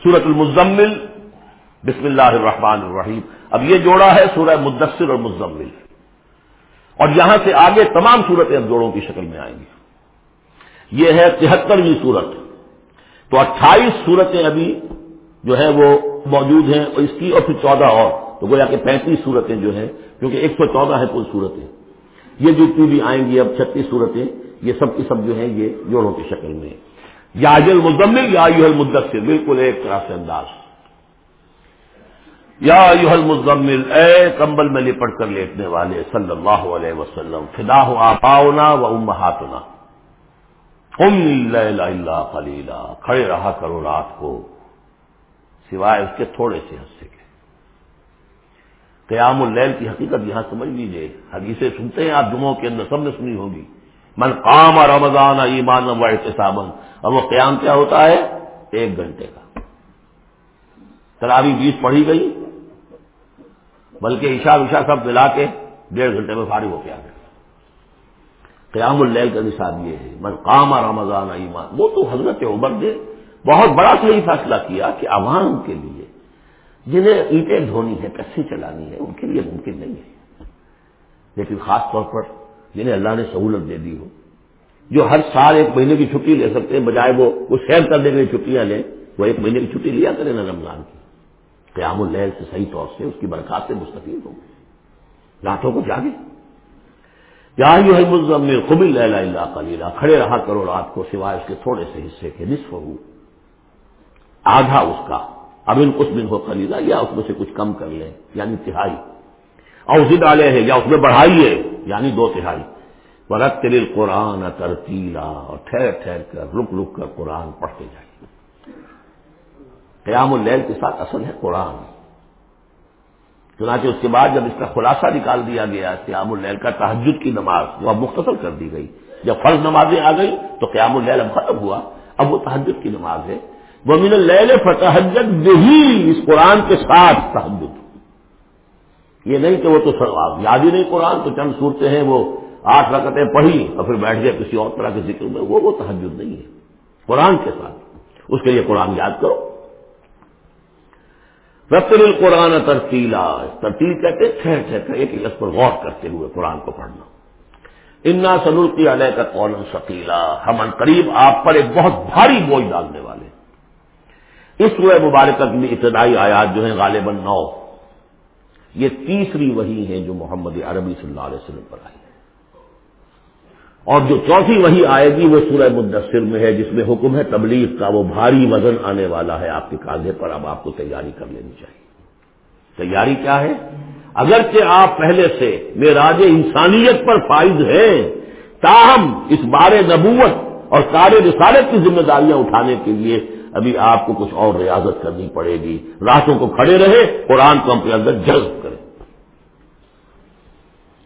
سورت المزمل. بسم اللہ الرحمن الرحیم. اب یہ جوڑا ہے سورہ مدثر اور مزمل. اور یہاں سے آگے تمام صورتیں اب جوڑوں کی شکل میں آئیں گی. یہ ہے تہترویں صورت تو اٹھائیس صورتیں ابھی جو ہے وہ موجود ہیں اور اس کی اور پھر چودہ اور. تو گویا کہ پینتیس صورتیں جو ہیں، کیونکہ ایک سو چودہ ہے کل صورتیں یہ جتنی بھی آئیں گی اب چھتیس صورتیں یہ سب کی سب جو ہیں یہ جوڑوں کی شکل میں. یا المزمل، یا یو المدثر، بالکل ایک طرح سے انداز۔ یا یو المزمل، اے کمبل میں لپٹ کر لیٹنے والے، صلی اللہ علیہ وسلم فدا ہو آپاؤنا و امہاتنا۔ ام اللہ خلیلا کھڑے رہا کرو رات کو، سوائے اس کے تھوڑے سے حصے کے۔ قیام اللیل کی حقیقت یہاں سمجھ لیجیے حدیثیں سنتے ہیں، آپ جمعوں کے اندر سب نے سنی ہوگی۔ من قام رمضان ایمان و احتسابن اور وہ قیام کیا ہوتا ہے؟ ایک گھنٹے کا۔ تراوی بیس پڑھی گئی، بلکہ عشاء وشا سب ملا کے ڈیڑھ گھنٹے میں فارغ ہو کے آ گئے۔ قیام اللیل کا نصاب یہ ہے۔ من قام رمضان ایمان۔ وہ تو حضرت عمر نے بہت بڑا صحیح فیصلہ کیا کہ عوام کے لیے، جنہیں اینٹیں دھونی ہے کسی چلانی ہے ان کے لیے ممکن نہیں ہے۔ لیکن خاص طور پر جنہیں اللہ نے سہولت دے دی ہو جو ہر سال ایک مہینے کی چھٹی لے سکتے ہیں، بجائے وہ کچھ سیر کرنے کے لیے چھٹیاں لیں، وہ ایک مہینے کی چھٹی لیا کریں نا رمضان کی۔ قیام الحل سے صحیح طور سے اس کی برکات سے مستفید ہوں راتوں کو جاگے یا یو ہے مزمل اللہ کلیلہ کھڑے رہا کرو رات کو، سوائے اس کے تھوڑے سے حصے کے نصف ہو۔ آدھا اس کا، اب ان کچھ دن ہو خریدا یا اس میں سے کچھ کم کر لیں یعنی تہائی۔ اور اسی ڈالے ہیں یا اس میں بڑھائیے یعنی دو تہائی۔ برت تل قرآن ترتیلا اور ٹھہر ٹھہر کر، رک رک کر قرآن پڑھتے جائیے قیام اللیل کے ساتھ اصل ہے قرآن۔ چنانچہ اس کے بعد جب اس کا خلاصہ نکال دیا گیا، قیام اللیل کا تحجد کی نماز وہ اب مختصر کر دی گئی۔ جب فرض نمازیں آ گئی تو قیام اللیل اب ختم ہوا۔ اب وہ تحجد کی نماز ہے۔ وہ من اللیل فتحجد بھی اس قرآن کے ساتھ تحجد یہ نہیں کہ وہ تو یاد ہی نہیں قرآن تو چند صورتیں ہیں، وہ آٹھ رکعتیں پڑھی اور پھر بیٹھ گئے کسی اور طرح کے ذکر میں، وہ وہ تحجد نہیں ہے۔ قرآن کے ساتھ۔ اس کے لیے قرآن یاد کرو۔ رتل القرآن ترتیلا ترتیل کہتے ٹھہر ٹھہر کر، ایک لفظ پر غور کرتے ہوئے قرآن کو پڑھنا۔ انا سنل کی علیہ کا قول شکیلا ہم قریب آپ پر ایک بہت بھاری بوجھ ڈالنے والے اس سورہ مبارکہ کی ابتدائی آیات جو ہیں، غالباً نو۔ یہ تیسری وہی ہے جو محمد عربی صلی اللہ علیہ وسلم پر آئی۔ اور جو چوتھی وہی آئے گی وہ سورہ مدثر میں ہے، جس میں حکم ہے تبلیغ کا، وہ بھاری وزن آنے والا ہے آپ کے کاندھے پر، اب آپ کو تیاری کر لینی چاہیے۔ تیاری کیا ہے؟ اگرچہ آپ پہلے سے میراج انسانیت پر فائز ہیں، تاہم اس بار نبوت اور سارے رسالت کی ذمہ داریاں اٹھانے کے لیے ابھی آپ کو کچھ اور ریاضت کرنی پڑے گی۔ راتوں کو کھڑے رہے، قرآن کو اپنے اندر جذب کرے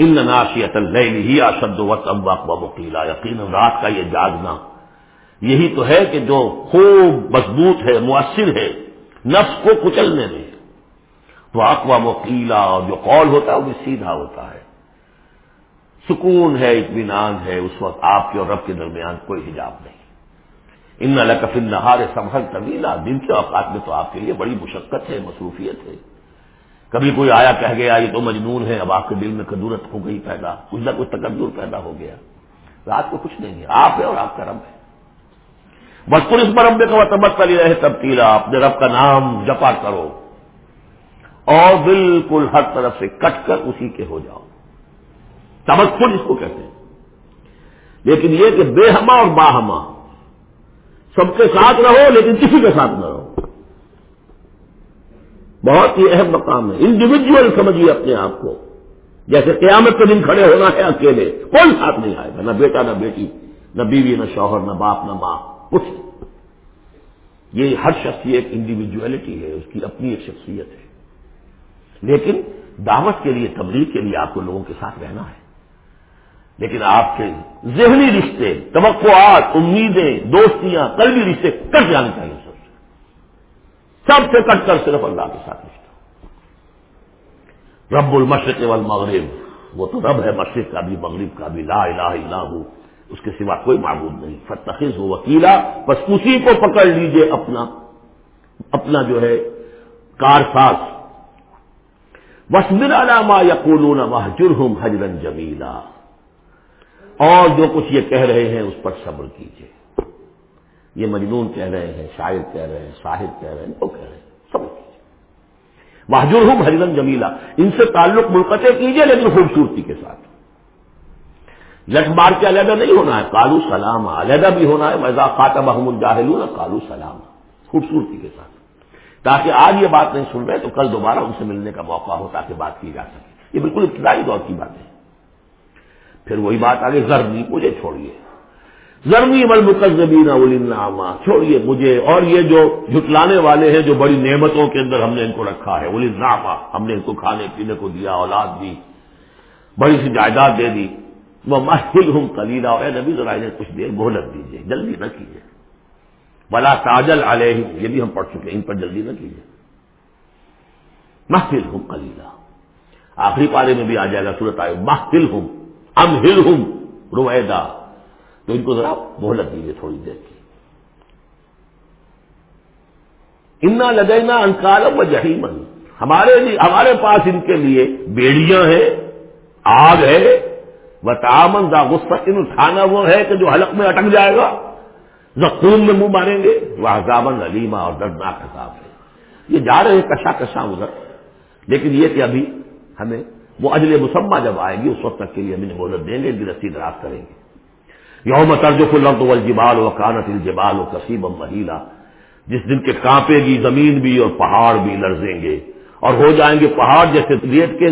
ان ناشیت ہی اشد و تمباق و وکیلا یقین رات کا یہ جاگنا۔ یہی تو ہے کہ جو خوب مضبوط ہے، مؤثر ہے، نفس کو کچلنے میں۔ تو اقوا وکیلا اور جو قول ہوتا ہے، وہ بھی سیدھا ہوتا ہے۔ سکون ہے، اطمینان ہے، اس وقت آپ کے اور رب کے درمیان کوئی حجاب نہیں۔ ان الکفل نہار سمحل طویلا، دن کے اوقات میں تو آپ کے لیے بڑی مشقت ہے، مصروفیت ہے۔ کبھی کوئی آیا کہہ گیا، یہ تو مجنون ہے، اب آپ کے دل میں کدورت ہو گئی پیدا، کچھ نہ کچھ تقدر پیدا ہو گیا. رات کو کچھ نہیں ہے، آپ ہے اور آپ کا رب ہے۔ بس اس پر رب کا تبت کری رہے تبدیلا اپنے رب کا نام جپا کرو اور بالکل ہر طرف سے کٹ کر اسی کے ہو جاؤ۔ تبکر اس کو کہتے ہیں۔ لیکن یہ کہ بے ہما اور باہما سب کے ساتھ رہو لیکن کسی کے ساتھ نہ رہو۔ بہت ہی اہم مقام ہے۔ انڈیویجل سمجھیے اپنے آپ کو۔ جیسے قیامت کے دن کھڑے ہونا ہے اکیلے، کوئی ساتھ نہیں آئے گا، نہ بیٹا، نہ بیٹی، نہ بیوی، نہ شوہر، نہ باپ، نہ ماں، کچھ یہ ہر شخص کی ایک انڈیویجلٹی ہے، اس کی اپنی ایک شخصیت ہے۔ لیکن دعوت کے لیے، تبلیغ کے لیے آپ کو لوگوں کے ساتھ رہنا ہے۔ لیکن آپ کے ذہنی رشتے، توقعات، امیدیں، دوستیاں، قلبی رشتے کٹ جانے چاہیے۔ سب سے کٹ کر صرف اللہ کے ساتھ رشتہ رب المشرق والمغرب، وہ تو رب ہے مشرق کا بھی، مغرب کا بھی، لا الہ الا ہو۔ اس کے سوا کوئی معبود نہیں۔ فتخذ ہو وکیلا، بس اسی کو پکڑ لیجیے اپنا اپنا جو ہے کار ساز وسمر علامہ یقول جرحم حجرن جمیلا۔ اور جو کچھ یہ کہہ رہے ہیں اس پر صبر کیجیے یہ مجنون کہہ رہے ہیں، شاعر کہہ رہے ہیں، صاحب کہہ رہے ہیں، وہ کہہ رہے ہیں صبر کیجیے ہوں حجرن جمیلا ان سے تعلق منقطع کیجیے لیکن خوبصورتی کے ساتھ۔ لٹ مار کے علیحدہ نہیں ہونا ہے کالو سلام، علیحدہ بھی ہونا ہے میزا خاطہ محمود جاہل کالو سلام۔ خوبصورتی کے ساتھ۔ تاکہ آج یہ بات نہیں سن رہے تو کل دوبارہ ان سے ملنے کا موقع ہو تاکہ بات کی جا سکے۔ یہ بالکل ابتدائی دور کی بات ہے پھر وہی بات آگے زرنی مجھے چھوڑیے۔ زرنی مل مقزبین نامہ چھوڑیے مجھے۔ اور یہ جو جھٹلانے والے ہیں، جو بڑی نعمتوں کے اندر ہم نے ان کو رکھا ہے۔ نامہ ہم نے ان کو کھانے پینے کو دیا، اولاد دی، بڑی سی جائیداد دے دی۔ وہ محل ہوں کلیلا اور نبی، ذرا انہیں کچھ دیر مہلت دیجیے جلدی نہ کیجیے بلا تاجل علیہ یہ بھی ہم پڑھ چکے ہیں، ان پر جلدی نہ کیجیے محفل ہوں کلیلا آخری پارے میں بھی آ جائے گا صورت آئے۔ محفل ہوں ام ہل ہوں رویدا تو ان کو ذرا مہلت دیجیے تھوڑی دیر کی۔ انا لگینا انکالم و جہیمن ہمارے لیے ہمارے پاس ان کے لیے بیڑیاں ہیں، آگ ہے۔ وہ تعامن دا غصہ ان اٹھانا وہ ہے کہ جو حلق میں اٹک جائے گا۔ زخون میں منہ ماریں گے وہ عذابن علیمہ اور دردناک حساب ہے۔ یہ جا رہے ہیں کشا کشا ادھر۔ لیکن یہ کہ ابھی ہمیں وہ اجل مسمہ جب آئے گی، اس وقت تک کے لیے ہمیں مہلت دیں گے رسی دراز کریں گے۔ یوم ترج فلم الجبال و کانت الجبال و کسیب مہیلا۔ جس دن کے کانپے گی زمین بھی اور پہاڑ بھی لرزیں گے۔ اور ہو جائیں گے پہاڑ جیسے ریت کے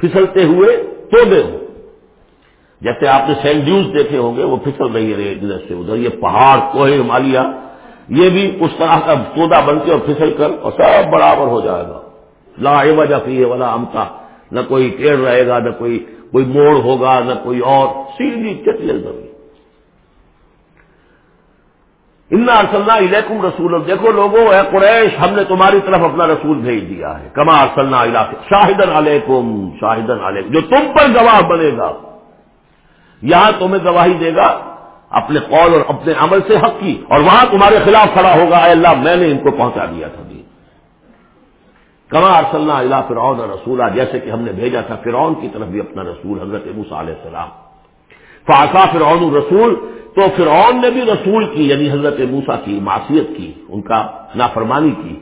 پھسلتے ہوئے تو دے۔ ہوں جیسے آپ نے سینڈ ڈیوز دیکھے ہوں گے، وہ پھسل رہی ہے ادھر سے۔ ادھر یہ پہاڑ کوہ ہمالیہ، یہ بھی اس طرح کا سودا بن کے اور پھسل کر اور سب برابر ہو جائے گا۔ لا وجہ فی والا امتا۔ نہ کوئی پیڑ رہے گا، نہ کوئی کوئی موڑ ہوگا، نہ کوئی اور۔ سیدھی چتل زمین۔ ان ارسلنا الیکم رسول دیکھو لوگوں، اے قریش، ہم نے تمہاری طرف اپنا رسول بھیج دیا ہے۔ کما ارسلنا شاہدن علیکم شاہدن علیکم۔ جو تم پر گواہ بنے گا، یہاں تمہیں گواہی دے گا۔ اپنے قول اور اپنے عمل سے حق کی۔ اور وہاں تمہارے خلاف کھڑا ہوگا۔ اے اللہ، میں نے ان کو پہنچا دیا تھا دین کما ارسلنا اللہ فرعون اور رسولہ جیسے کہ ہم نے بھیجا تھا، فرعون کی طرف بھی اپنا رسول، حضرت موسیٰ علیہ السلام۔ فاقا فرعون رسول تو فرعون نے بھی رسول کی یعنی حضرت موسا کی معصیت کی، ان کا نافرمانی کی۔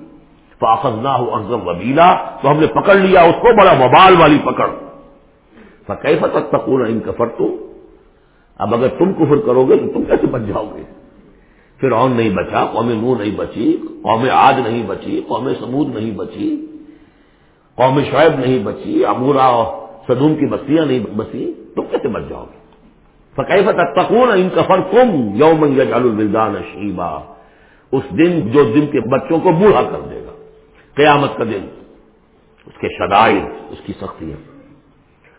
فاخذ نہ ہو ازم وبیلا تو ہم نے پکڑ لیا اس کو، بڑا وبال والی پکڑ۔ فقی فتح تکون ان کفر تو اب اگر تم کفر کرو گے تو تم کیسے بچ جاؤ گے؟ پھر اون نہیں بچا، قوم نو نہیں بچی، قوم آج نہیں بچی، قوم سمود نہیں بچی، قوم شعیب نہیں بچی، امورا صدوم کی بستیاں نہیں بچی، تم کیسے بچ جاؤ گے؟ فقیف تکون ان کفر تم یوم یجعل الولدان شیبا اس دن جو دن کے بچوں کو بوڑھا کر دے گا۔ قیامت کا دن۔ اس کے شدائد اس کی سختیاں۔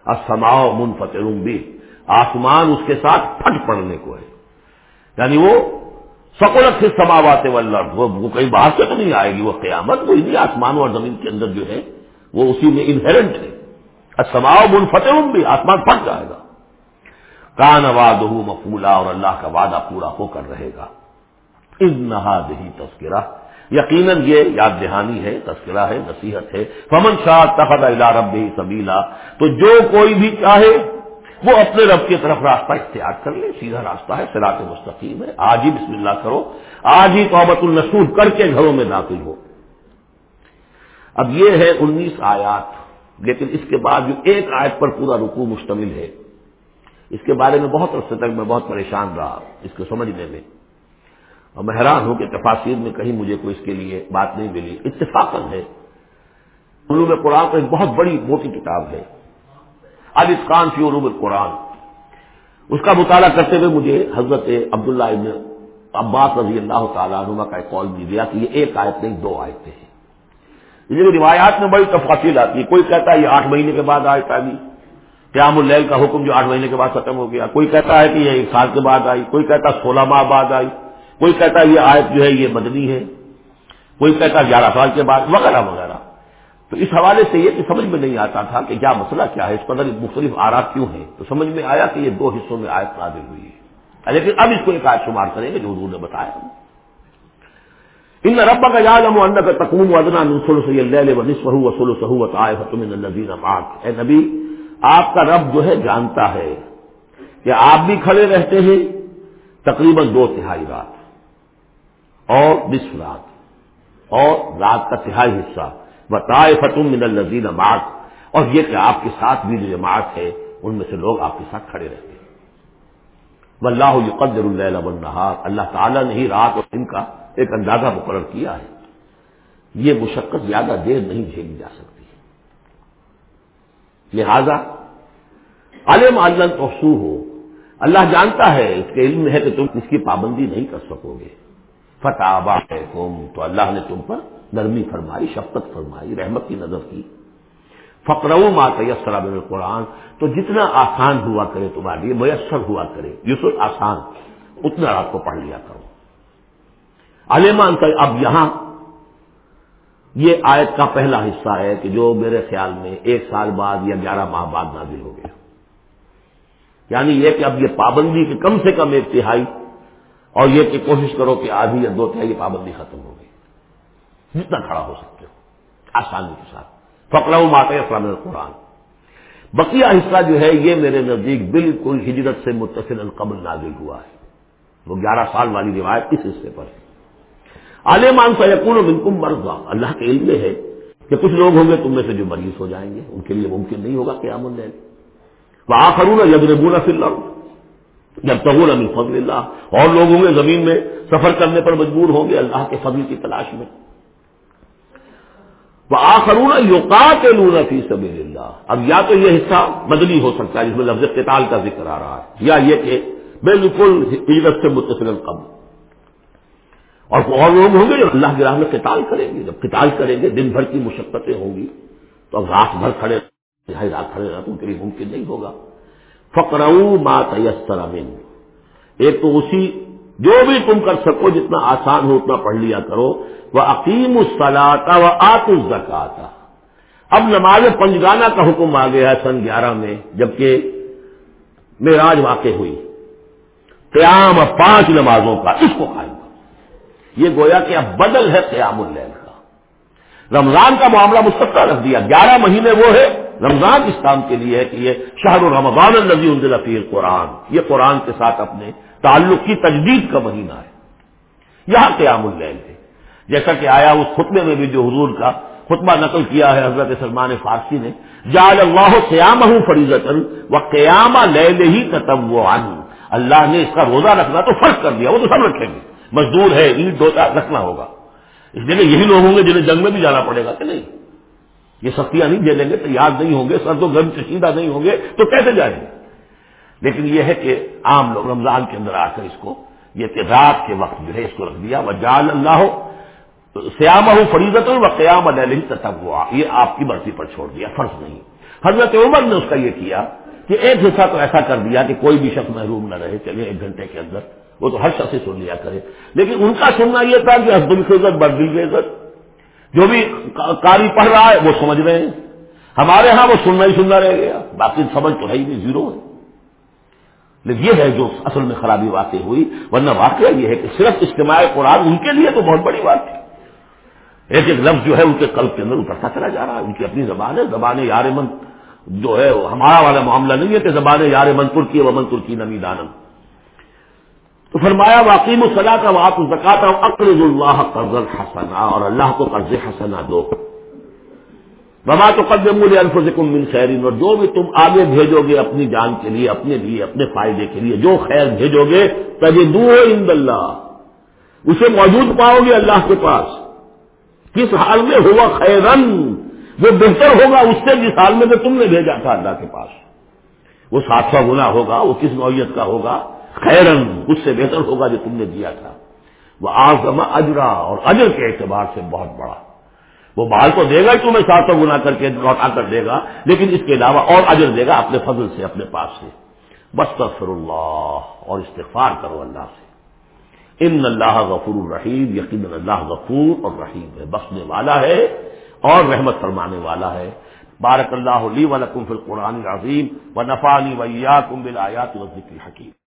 اسماؤ منفتر بھی آسمان اس کے ساتھ پھٹ پڑنے کو ہے۔ یعنی وہ سکولت سے سماواتے واللہ وہ کہیں باہر سے تو نہیں آئے گی، وہ قیامت وہ انہیں آسمان اور زمین کے اندر جو ہے، وہ اسی میں انہرنٹ ہے۔ سماؤ منفتح بھی آسمان پھٹ جائے گا۔ کان واد مفولا اور اللہ کا وعدہ پورا ہو کر رہے گا۔ ان نہا دہی تذکرہ۔ یقیناً یہ یاد دہانی ہے، تذکرہ ہے، نصیحت ہے۔ فمن شاہ تخت رب سبیلا۔ تو جو کوئی بھی چاہے، وہ اپنے رب کی طرف راستہ اختیار کر لے۔ سیدھا راستہ ہے سراط مستقیم ہے۔ آج ہی بسم اللہ کرو۔ آج ہی توبت النسود کر کے گھروں میں داخل ہو۔ اب یہ ہے انیس آیات، لیکن اس کے بعد جو ایک آیت پر پورا رکوع مشتمل ہے۔ اس کے بارے میں بہت عرصے تک میں بہت پریشان رہا، اس کو سمجھنے میں۔ اور میں حیران ہوں کہ تفاصیر میں کہیں مجھے کوئی اس کے لیے بات نہیں ملی۔ اتفاق ہے۔ علوم قرآن تو ایک بہت بڑی موٹی کتاب ہے۔ الفقان فی علوم قرآن اس کا مطالعہ کرتے ہوئے مجھے حضرت عبداللہ ابن عباس رضی اللہ تعالیٰ عنہ کا ایک کال مل گیا کہ یہ ایک آیت نہیں، دو آیتیں ہیں۔ یہ روایات میں بڑی تفاصیل آتی ہے، کوئی کہتا ہے یہ آٹھ مہینے کے بعد آئے آئی۔ قیام اللیل کا حکم جو آٹھ مہینے کے بعد ختم ہو گیا۔ کوئی کہتا ہے کہ یہ ایک سال کے بعد آئی، کوئی کہتا ہے سولہ ماہ بعد آئی، کوئی کہتا ہے یہ آیت جو ہے یہ مدنی ہے، کوئی کہتا ہے گیارہ سال کے بعد، وغیرہ وغیرہ۔ تو اس حوالے سے یہ کہ سمجھ میں نہیں آتا تھا کہ کیا مسئلہ کیا ہے، اس پر مختلف آرات کیوں ہیں؟ تو سمجھ میں آیا کہ یہ دو حصوں میں آیت نازل ہوئی ہے۔ لیکن اب اس کو ایک آیت شمار کریں گے جو حضور نے بتایا۔ ان رب کا یادم ان کا تقوم ودنا نسل و نصف وسول سہوت آئے فتم الزین اے نبی آپ کا رب جو ہے جانتا ہے کہ آپ بھی کھڑے رہتے ہیں، تقریباً دو تہائی رات اور نصف رات اور رات کا تہائی حصہ۔ بتائے فتم من الزین اماق اور یہ کہ آپ کے ساتھ بھی جو جماعت ہے، ان میں سے لوگ آپ کے ساتھ کھڑے رہتے ہیں۔ واللہ یقدر اللیل والنہار اللہ تعالیٰ نے ہی رات اور دن کا ایک اندازہ مقرر کیا ہے۔ یہ مشقت زیادہ دیر نہیں جھیلی جا سکتی۔ لہذا علم علم توسو ہو اللہ جانتا ہے، اس کے علم ہے کہ تم اس کی پابندی نہیں کر سکو گے۔ فتح ہے تو اللہ نے تم پر نرمی فرمائی، شفقت فرمائی، رحمت کی نظر کی۔ فقرو ما تیسرا بن القرآن، تو جتنا آسان ہوا کرے تمہارے لیے، میسر ہوا کرے۔ یوسف آسان، اتنا آپ کو پڑھ لیا کرو۔ علیمان کا اب یہاں یہ آیت کا پہلا حصہ ہے کہ جو میرے خیال میں ایک سال بعد یا گیارہ ماہ بعد نازل ہو گیا۔ یعنی یہ کہ اب یہ پابندی کے کم سے کم ایک تہائی اور یہ کہ کوشش کرو کہ آدھی یا دو تہائی پابندی ختم ہو گئی۔ جتنا کھڑا ہو سکتے ہو، آسانی کے ساتھ۔ فکرا ماتا اسلام القرآن۔ بقیہ حصہ جو ہے یہ میرے نزدیک بالکل ہجرت سے متصل قبل نازل ہوا ہے۔ وہ گیارہ سال والی روایت اس حصے پر ہے۔ عالمان سا یقون بالکل مرض اللہ کے علم میں ہے کہ کچھ لوگ ہوں گے تم میں سے جو مریض ہو جائیں گے، ان کے لیے ممکن نہیں ہوگا قیام اللیل۔ وہ آخرون جب ربولا فی اللہ جب تغول فضل اللہ۔ اور لوگ ہوں گے زمین میں سفر کرنے پر مجبور ہوں گے اللہ کے فضل کی تلاش میں۔ وہ آخرون یوکا لون فی سب اللہ۔ اب یا تو یہ حصہ بدلی ہو سکتا ہے جس میں لفظ قتال کا ذکر آ رہا ہے، یا یہ کہ بالکل ہجرت سے متصل قبل اور اور لوگ ہوں گے جو اللہ کی راہ میں قتال کریں گے۔ جب قتال کریں گے، دن بھر کی مشقتیں ہوں گی۔ تو اب رات بھر کھڑے رہے رات کھڑے رہنا تو ان کے لیے ممکن نہیں ہوگا۔ فکرو ما تیسر امین ایک تو اسی، جو بھی تم کر سکو، جتنا آسان ہو، اتنا پڑھ لیا کرو۔ وہ عقیم الصلاتا و آت الزکاتا اب نماز پنجگانہ کا حکم آ گیا ہے سن گیارہ میں، جبکہ معراج واقع ہوئی۔ قیام پانچ نمازوں کا، اس کو قائم یہ گویا کہ اب بدل ہے قیام اللیل کا۔ رمضان کا معاملہ مستقل رکھ دیا۔ گیارہ مہینے وہ ہے۔ رمضان اسلام کے لیے ہے کہ یہ شہر رمضان النزی الدل فیر قرآن یہ قرآن کے ساتھ اپنے تعلق کی تجدید کا مہینہ ہے۔ یہاں قیام اللیل ہے۔ جیسا کہ آیا اس خطبے میں بھی جو حضور کا خطبہ نقل کیا ہے، حضرت سلمان فارسی نے جال اللہ قیام ہوں فریضت و قیامہ لے ہی تب اللہ نے اس کا روزہ رکھنا تو فرق کر دیا، وہ تو سب رکھیں گے۔ مزدور ہے، اینٹ دھوتا رکھنا ہوگا۔ اس لیے یہی لوگ ہوں گے جنہیں جنگ میں بھی جانا پڑے گا کہ نہیں؟ یہ سختیاں نہیں جھیلیں گے، تیار نہیں ہوں گے، سر تو گرم چشیدہ نہیں ہوں گے، تو کیسے جائیں گے؟ لیکن یہ ہے کہ عام لوگ رمضان کے اندر آ کر اس کو، یہ کہ رات کے وقت جو ہے اس کو رکھ دیا۔ وہ جال اللہ ہو سیام ہو فریضت و قیام علیہ تب ہوا یہ آپ کی مرضی پر چھوڑ دیا، فرض نہیں۔ حضرت عمر نے اس کا یہ کیا کہ ایک حصہ تو ایسا کر دیا کہ کوئی بھی شخص محروم نہ رہے چلیے ایک گھنٹے کے اندر۔ وہ تو ہر شخص سے سن لیا کرے۔ لیکن ان کا سننا یہ تھا کہ حسب کی عزت بردل عزت۔ جو بھی کاری پڑھ رہا ہے وہ سمجھ رہے ہیں۔ ہمارے ہاں وہ سننا ہی سننا رہ گیا۔ باقی سمجھ تو ہے ہی نہیں، زیرو ہے۔ لیکن یہ ہے جو اصل میں خرابی واقع ہوئی۔ ورنہ واقعہ یہ ہے کہ صرف اجتماع قرآن ان کے لیے تو بہت بڑی بات تھی ایک ایک لفظ جو ہے ان کے قلب کے اندر اترتا چلا جا رہا ہے۔ ان کی اپنی زبان ہے۔ زبان یار من جو ہے، ہمارا والا معاملہ نہیں ہے کہ زبان یار من ترکی و من ترکی نمی دانم۔ تو فرمایا واقعی صلاح کا واپ زکاتا اقرض اللہ قرض حسنا اور اللہ کو قرض حسنا دو۔ بما تو قدم الفظم من خیرین اور جو بھی تم آگے بھیجو گے اپنی جان کے لیے، اپنے لیے، اپنے فائدے کے لیے، جو خیر بھیجو گے تبھی دو ان اللہ۔ اسے موجود پاؤ گے اللہ کے پاس۔ کس حال میں ہوا خیرن؟ وہ بہتر ہوگا اس سے جس حال میں کہ تم نے بھیجا تھا اللہ کے پاس۔ وہ سات سو گنا ہوگا، وہ کس نوعیت کا ہوگا؟ خیرن، اس سے بہتر ہوگا جو تم نے دیا تھا۔ وہ آزم اجرا اور اجر کے اعتبار سے بہت بڑا۔ وہ بال تو دے گا تمہیں سات سو گنا کر کے لوٹا کر دے گا، لیکن اس کے علاوہ اور اجر دے گا اپنے فضل سے، اپنے پاس سے۔ بس اللہ اور استغفار کرو اللہ سے۔ ان اللہ غفور الرحیم، یقین اللہ غفور اور رحیم ہے۔ بخشنے والا ہے اور رحمت فرمانے والا ہے۔ بارک اللہ علی ولکم فی القرآن العظیم و نفانی ویا کم بل آیات ذکر حکیم